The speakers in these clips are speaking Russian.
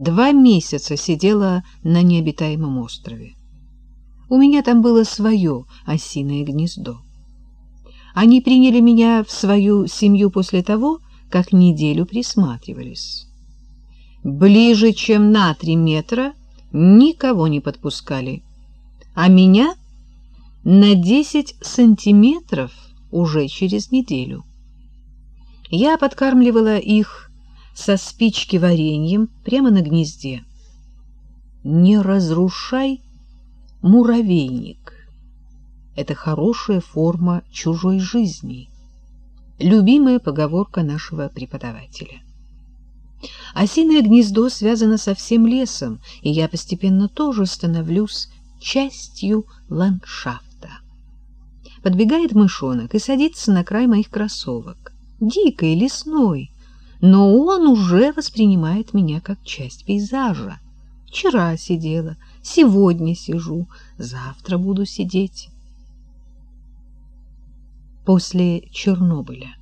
два месяца сидела на необитаемом острове. У меня там было свое осиное гнездо. Они приняли меня в свою семью после того, как неделю присматривались. Ближе, чем на три метра, никого не подпускали, а меня на десять сантиметров уже через неделю. Я подкармливала их со спички вареньем прямо на гнезде. Не разрушай муравейник. Это хорошая форма чужой жизни. Любимая поговорка нашего преподавателя. Осиное гнездо связано со всем лесом, и я постепенно тоже становлюсь частью ландшафта. Подбегает мышонок и садится на край моих кроссовок. Дикой, лесной, но он уже воспринимает меня как часть пейзажа. Вчера сидела, сегодня сижу, завтра буду сидеть. После Чернобыля.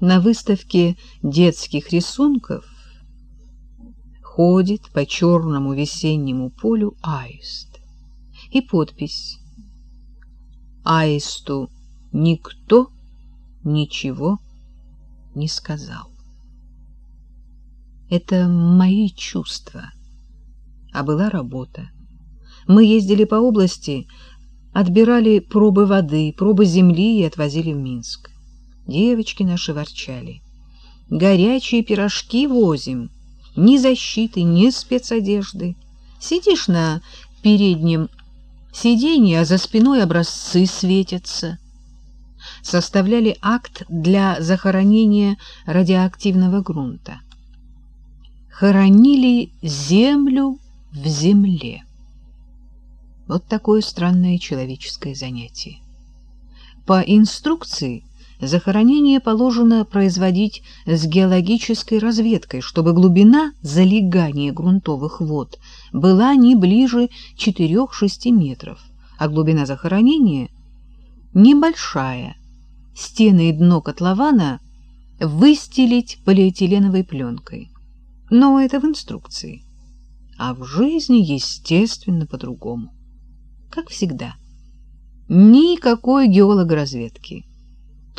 На выставке детских рисунков ходит по черному весеннему полю аист. И подпись «Аисту никто ничего не сказал». Это мои чувства, а была работа. Мы ездили по области, отбирали пробы воды, пробы земли и отвозили в Минск. Девочки наши ворчали. Горячие пирожки возим, ни защиты, ни спецодежды. Сидишь на переднем сиденье, а за спиной образцы светятся. Составляли акт для захоронения радиоактивного грунта. Хоронили землю в земле. Вот такое странное человеческое занятие. По инструкции захоронение положено производить с геологической разведкой, чтобы глубина залегания грунтовых вод была не ближе 4-6 метров, а глубина захоронения небольшая. Стены и дно котлована выстелить полиэтиленовой пленкой. Но это в инструкции. А в жизни, естественно, по-другому. Как всегда. Никакой геологоразведки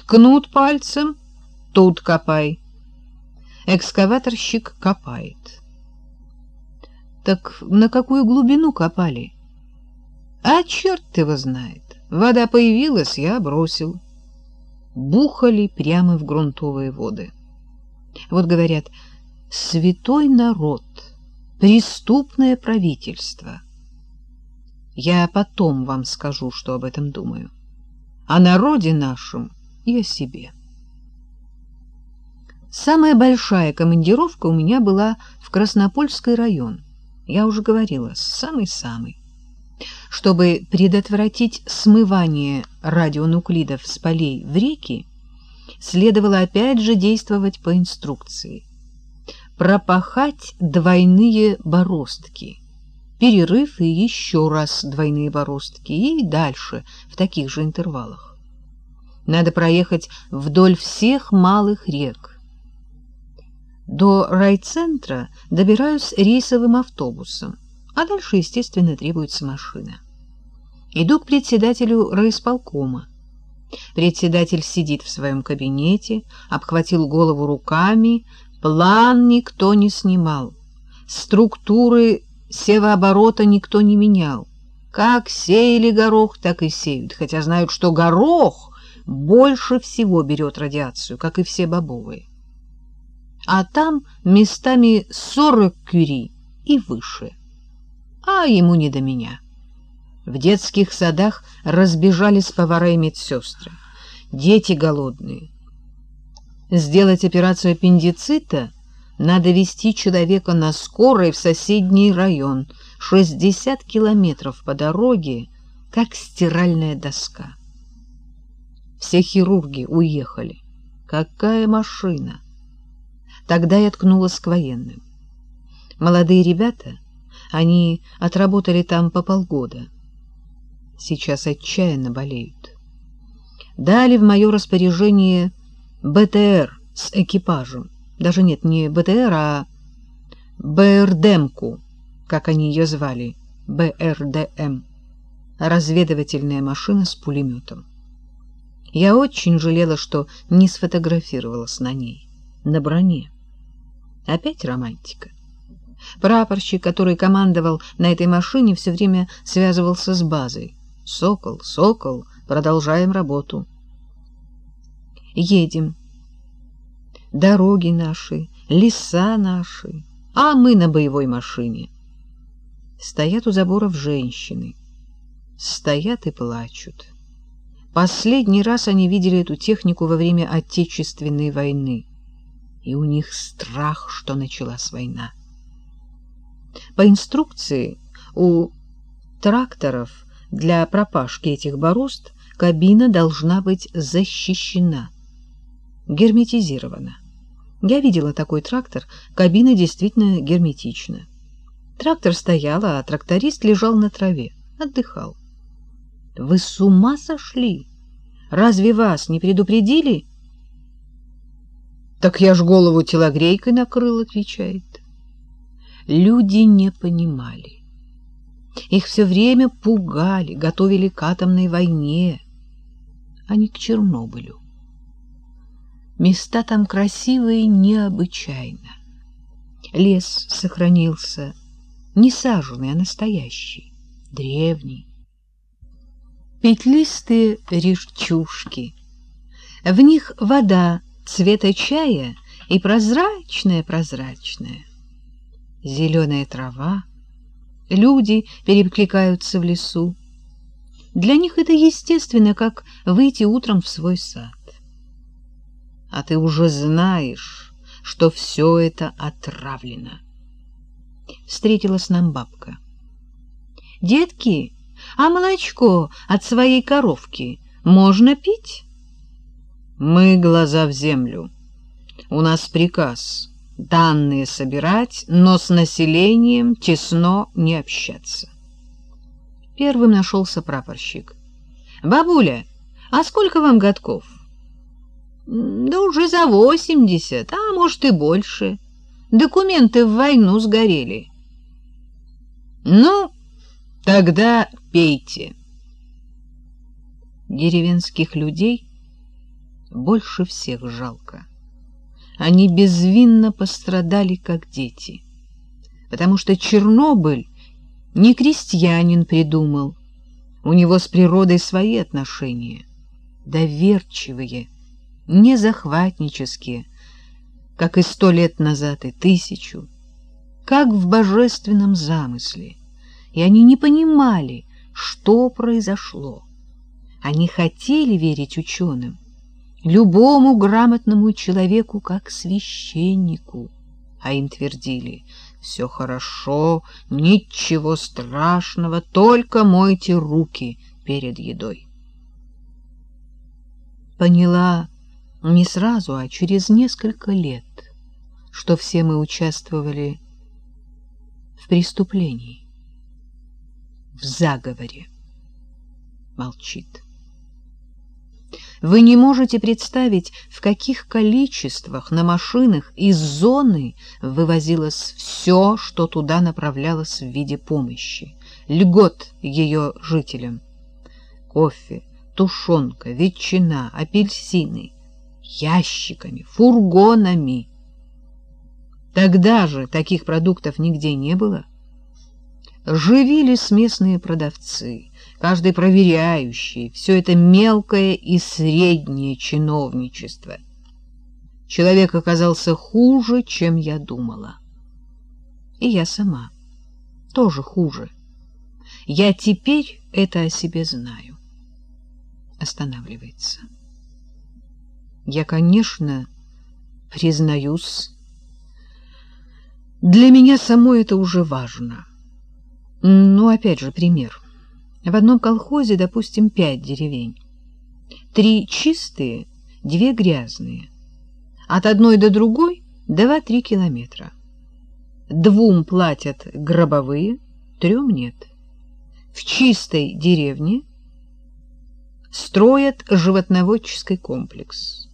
ткнут пальцем, тут копай. Экскаваторщик копает. Так на какую глубину копали? А черт его знает. Вода появилась, я бросил. Бухали прямо в грунтовые воды. Вот говорят, святой народ, преступное правительство. Я потом вам скажу, что об этом думаю. О народе нашем и о себе. Самая большая командировка у меня была в Краснопольский район. Я уже говорила, самый-самый. Чтобы предотвратить смывание радионуклидов с полей в реки, следовало опять же действовать по инструкции. Пропахать двойные бороздки, перерыв и еще раз двойные бороздки, и дальше в таких же интервалах. Надо проехать вдоль всех малых рек. До райцентра добираюсь рейсовым автобусом, а дальше, естественно, требуется машина. Иду к председателю райисполкома. Председатель сидит в своем кабинете, обхватил голову руками, план никто не снимал, структуры севооборота никто не менял. Как сеяли горох, так и сеют, хотя знают, что горох больше всего берет радиацию, как и все бобовые. А там местами 40 кюри и выше. А ему не до меня. В детских садах разбежались повара и медсестры. Дети голодные. Сделать операцию аппендицита надо вести человека на скорой в соседний район, 60 километров по дороге, как стиральная доска. Все хирурги уехали. Какая машина! Тогда я ткнулась к военным. Молодые ребята, они отработали там по полгода. Сейчас отчаянно болеют. Дали в мое распоряжение БТР с экипажем. Даже нет, не БТР, а БРДМку, как они ее звали, БРДМ, разведывательная машина с пулеметом. Я очень жалела, что не сфотографировалась на ней, на броне. Опять романтика. Прапорщик, который командовал на этой машине, все время связывался с базой. «Сокол, сокол, продолжаем работу». Едем. Дороги наши, леса наши, а мы на боевой машине. Стоят у заборов женщины. Стоят и плачут. Последний раз они видели эту технику во время Отечественной войны. И у них страх, что началась война. По инструкции у тракторов для пропашки этих борозд кабина должна быть защищена, герметизирована. Я видела такой трактор, кабина действительно герметична. Трактор стоял, а тракторист лежал на траве, отдыхал. Вы с ума сошли? Разве вас не предупредили? Так я ж голову телогрейкой накрыл, отвечает. Люди не понимали. Их все время пугали, готовили к атомной войне, а не к Чернобылю. Места там красивые необычайно. Лес сохранился, не саженный, а настоящий, древний. Петлистые речушки. В них вода цвета чая и прозрачная-прозрачная зеленая трава, люди перекликаются в лесу. Для них это естественно, как выйти утром в свой сад. А ты уже знаешь, что все это отравлено. Встретилась нам бабка. «Детки, а молочко от своей коровки можно пить?» «Мы глаза в землю. У нас приказ» данные собирать, но с населением тесно не общаться. Первым нашелся прапорщик. «Бабуля, а сколько вам годков?» «Да уже за восемьдесят, а может и больше. Документы в войну сгорели». «Ну, тогда пейте». Деревенских людей больше всех жалко. Они безвинно пострадали, как дети. Потому что Чернобыль не крестьянин придумал. У него с природой свои отношения. Доверчивые, не захватнические, как и сто лет назад и тысячу, как в божественном замысле. И они не понимали, что произошло. Они хотели верить ученым, любому грамотному человеку как священнику. А им твердили, все хорошо, ничего страшного, только мойте руки перед едой. Поняла не сразу, а через несколько лет, что все мы участвовали в преступлении, в заговоре. Молчит. Вы не можете представить, в каких количествах на машинах из зоны вывозилось все, что туда направлялось в виде помощи, льгот ее жителям. Кофе, тушенка, ветчина, апельсины, ящиками, фургонами. Тогда же таких продуктов нигде не было. Живились местные продавцы, каждый проверяющий, все это мелкое и среднее чиновничество. Человек оказался хуже, чем я думала. И я сама тоже хуже. Я теперь это о себе знаю. Останавливается. Я, конечно, признаюсь, для меня самой это уже важно. Но опять же пример. В одном колхозе, допустим, пять деревень. Три чистые, две грязные. От одной до другой два-три километра. Двум платят гробовые, трем нет. В чистой деревне строят животноводческий комплекс.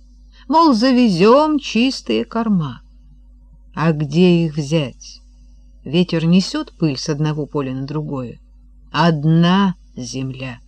Мол, завезем чистые корма. А где их взять? ветер несет пыль с одного поля на другое. Одна земля.